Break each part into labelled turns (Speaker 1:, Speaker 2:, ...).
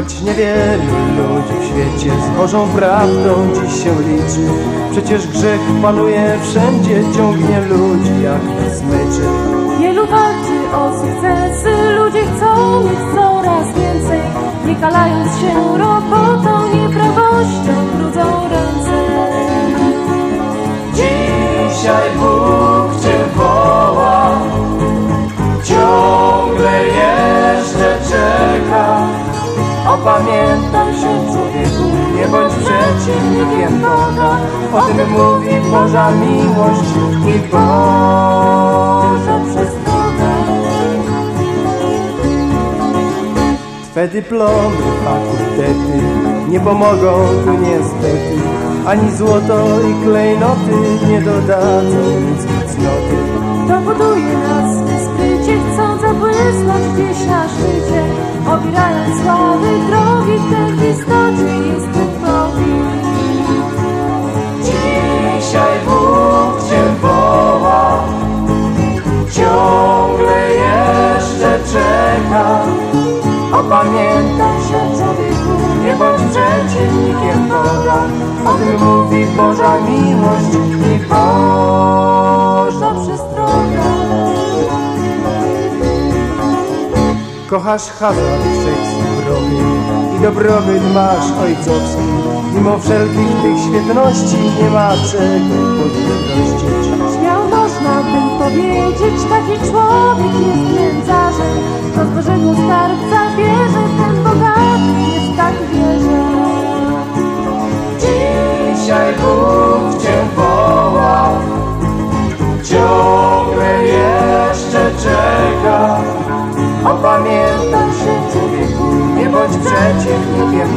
Speaker 1: Niewielu ludzi w świecie z Bożą prawdą dziś się liczy. Przecież grzech panuje wszędzie, ciągnie ludzi jak na smyczy
Speaker 2: Wielu walczy o sukcesy, ludzie chcą mieć coraz więcej Nie kalając się robotą,
Speaker 1: Boga. O tym mówi Boża miłość I Boża przestroga Twe dyplomy, fakultety Nie pomogą tu niestety. Ani złoto i klejnoty Nie dodadzą nic cnoty.
Speaker 2: To buduje nas skrycie, chcą zabłysnąć gdzieś
Speaker 1: czeka Opamiętaj się człowieku Nie bądź przeciwnikiem Boga O tym mówi Boża miłość I Boża przestroga Kochasz hazard wszechstronny i dobrobyt masz ojcowski. Mimo wszelkich tych świetności nie ma czego podrościć.
Speaker 2: Śmiało można by powiedzieć, taki człowiek jest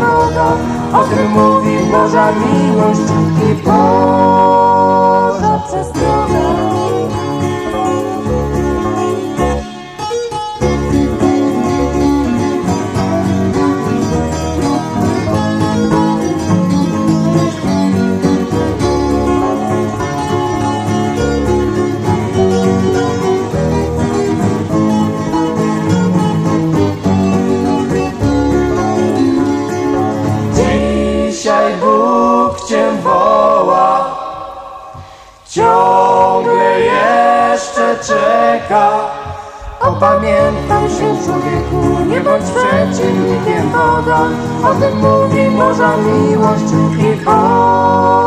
Speaker 1: Boga. O tym mówi Boża miłość i Boża czeka. Opamiętaj się człowieku, nie bądź przeciwnikiem Boga, o tym mówi Boża miłość i Boża.